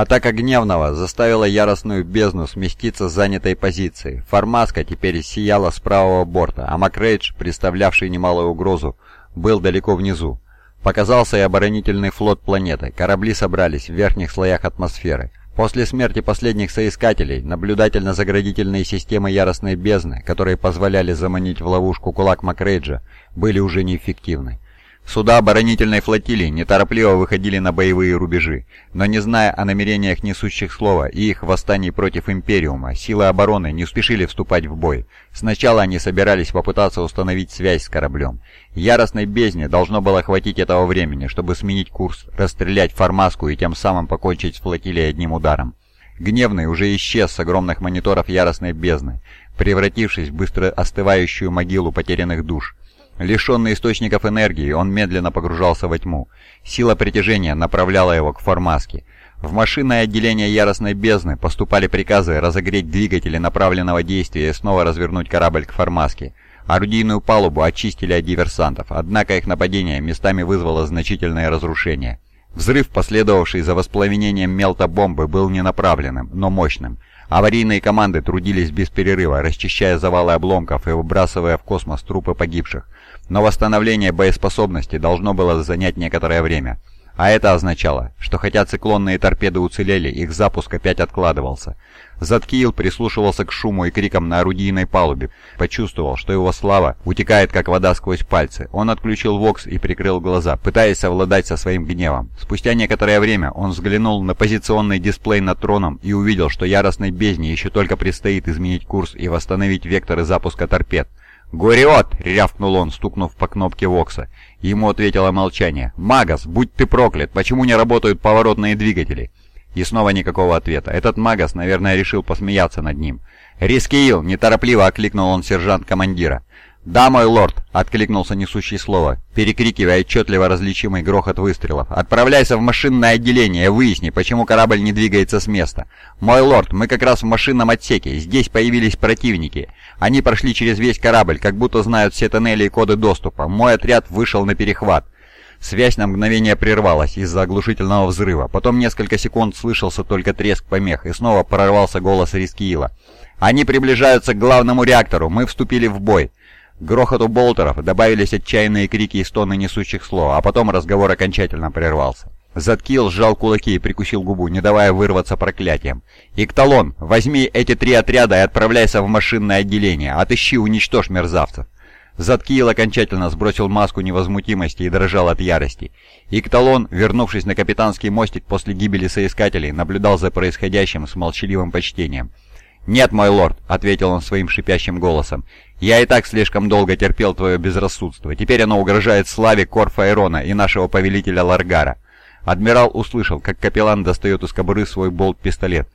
Атака Гневного заставила яростную бездну сместиться с занятой позиции. Формаска теперь сияла с правого борта, а Макрейдж, представлявший немалую угрозу, был далеко внизу. Показался и оборонительный флот планеты. Корабли собрались в верхних слоях атмосферы. После смерти последних соискателей, наблюдательно-заградительные системы яростной бездны, которые позволяли заманить в ловушку кулак Макрейджа, были уже неэффективны. Суда оборонительной флотилии неторопливо выходили на боевые рубежи, но не зная о намерениях несущих слова и их восстании против Империума, силы обороны не спешили вступать в бой. Сначала они собирались попытаться установить связь с кораблем. Яростной бездне должно было хватить этого времени, чтобы сменить курс, расстрелять Формаску и тем самым покончить с флотилией одним ударом. Гневный уже исчез с огромных мониторов яростной бездны, превратившись в быстро остывающую могилу потерянных душ. Лишенный источников энергии, он медленно погружался во тьму. Сила притяжения направляла его к формаске. В машинное отделение яростной бездны поступали приказы разогреть двигатели направленного действия и снова развернуть корабль к формаске. Орудийную палубу очистили от диверсантов, однако их нападение местами вызвало значительное разрушение. Взрыв, последовавший за воспламенением мелтобомбы, был ненаправленным, но мощным. Аварийные команды трудились без перерыва, расчищая завалы обломков и выбрасывая в космос трупы погибших. Но восстановление боеспособности должно было занять некоторое время. А это означало, что хотя циклонные торпеды уцелели, их запуск опять откладывался. Заткиил прислушивался к шуму и крикам на орудийной палубе, почувствовал, что его слава утекает как вода сквозь пальцы. Он отключил вокс и прикрыл глаза, пытаясь совладать со своим гневом. Спустя некоторое время он взглянул на позиционный дисплей над троном и увидел, что яростной бездне еще только предстоит изменить курс и восстановить векторы запуска торпед. «Гориот!» — рявкнул он, стукнув по кнопке Вокса. Ему ответило молчание. «Магас, будь ты проклят! Почему не работают поворотные двигатели?» И снова никакого ответа. Этот Магас, наверное, решил посмеяться над ним. «Рискиил!» — неторопливо окликнул он сержант-командира. «Да, мой лорд!» — откликнулся несущий слово, перекрикивая отчетливо различимый грохот выстрелов. «Отправляйся в машинное отделение выясни, почему корабль не двигается с места. Мой лорд, мы как раз в машинном отсеке. Здесь появились противники. Они прошли через весь корабль, как будто знают все тоннели и коды доступа. Мой отряд вышел на перехват». Связь на мгновение прервалась из-за оглушительного взрыва. Потом несколько секунд слышался только треск помех, и снова прорвался голос Рискиила. «Они приближаются к главному реактору. Мы вступили в бой». К грохоту болтеров добавились отчаянные крики и стоны несущих слов, а потом разговор окончательно прервался. Заткил сжал кулаки и прикусил губу, не давая вырваться проклятием. «Икталон, возьми эти три отряда и отправляйся в машинное отделение. Отыщи, уничтожь мерзавцев». Заткил окончательно сбросил маску невозмутимости и дрожал от ярости. Икталон, вернувшись на капитанский мостик после гибели соискателей, наблюдал за происходящим с молчаливым почтением. «Нет, мой лорд», — ответил он своим шипящим голосом, — «я и так слишком долго терпел твое безрассудство. Теперь оно угрожает славе Корфа Эрона и нашего повелителя Ларгара». Адмирал услышал, как капеллан достает из кобуры свой болт-пистолет.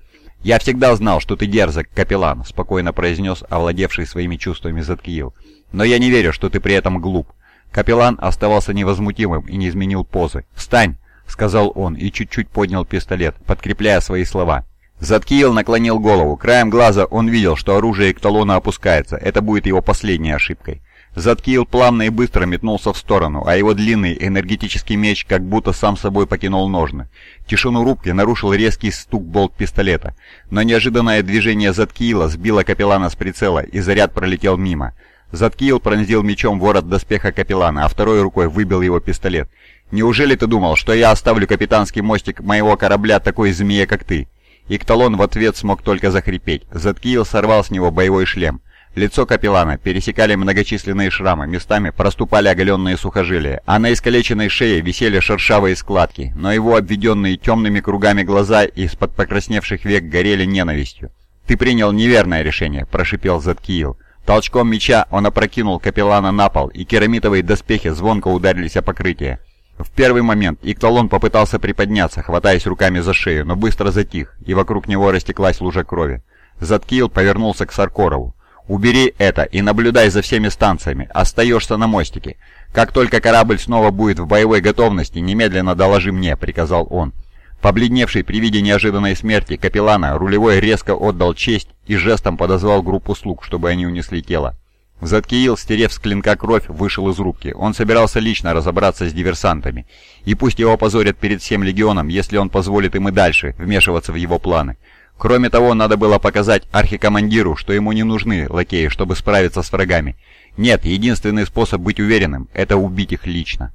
«Я всегда знал, что ты дерзок, капеллан», — спокойно произнес овладевший своими чувствами Заткиил. «Но я не верю, что ты при этом глуп». Капеллан оставался невозмутимым и не изменил позы. «Встань!» — сказал он и чуть-чуть поднял пистолет, подкрепляя свои слова. Заткиил наклонил голову. Краем глаза он видел, что оружие Экталона опускается. Это будет его последней ошибкой. Заткиил плавно и быстро метнулся в сторону, а его длинный энергетический меч как будто сам собой покинул ножны. Тишину рубки нарушил резкий стук болт пистолета. Но неожиданное движение Заткиила сбило капеллана с прицела, и заряд пролетел мимо. Заткиил пронзил мечом ворот доспеха капеллана, а второй рукой выбил его пистолет. «Неужели ты думал, что я оставлю капитанский мостик моего корабля такой змее, как ты?» Икталон в ответ смог только захрипеть. Заткиил сорвал с него боевой шлем. Лицо капеллана пересекали многочисленные шрамы, местами проступали оголенные сухожилия, а на искалеченной шее висели шершавые складки, но его обведенные темными кругами глаза из-под покрасневших век горели ненавистью. «Ты принял неверное решение», – прошипел Заткиил. Толчком меча он опрокинул капеллана на пол, и керамитовые доспехи звонко ударились о покрытие. В первый момент Икталон попытался приподняться, хватаясь руками за шею, но быстро затих, и вокруг него растеклась лужа крови. Заткил повернулся к Саркорову. «Убери это и наблюдай за всеми станциями. Остаешься на мостике. Как только корабль снова будет в боевой готовности, немедленно доложи мне», — приказал он. Побледневший при виде неожиданной смерти капеллана, рулевой резко отдал честь и жестом подозвал группу слуг, чтобы они унесли тело. Заткиил, стерев с клинка кровь, вышел из рубки. Он собирался лично разобраться с диверсантами. И пусть его опозорят перед всем легионом, если он позволит им и дальше вмешиваться в его планы. Кроме того, надо было показать архикомандиру, что ему не нужны лакеи, чтобы справиться с врагами. Нет, единственный способ быть уверенным – это убить их лично.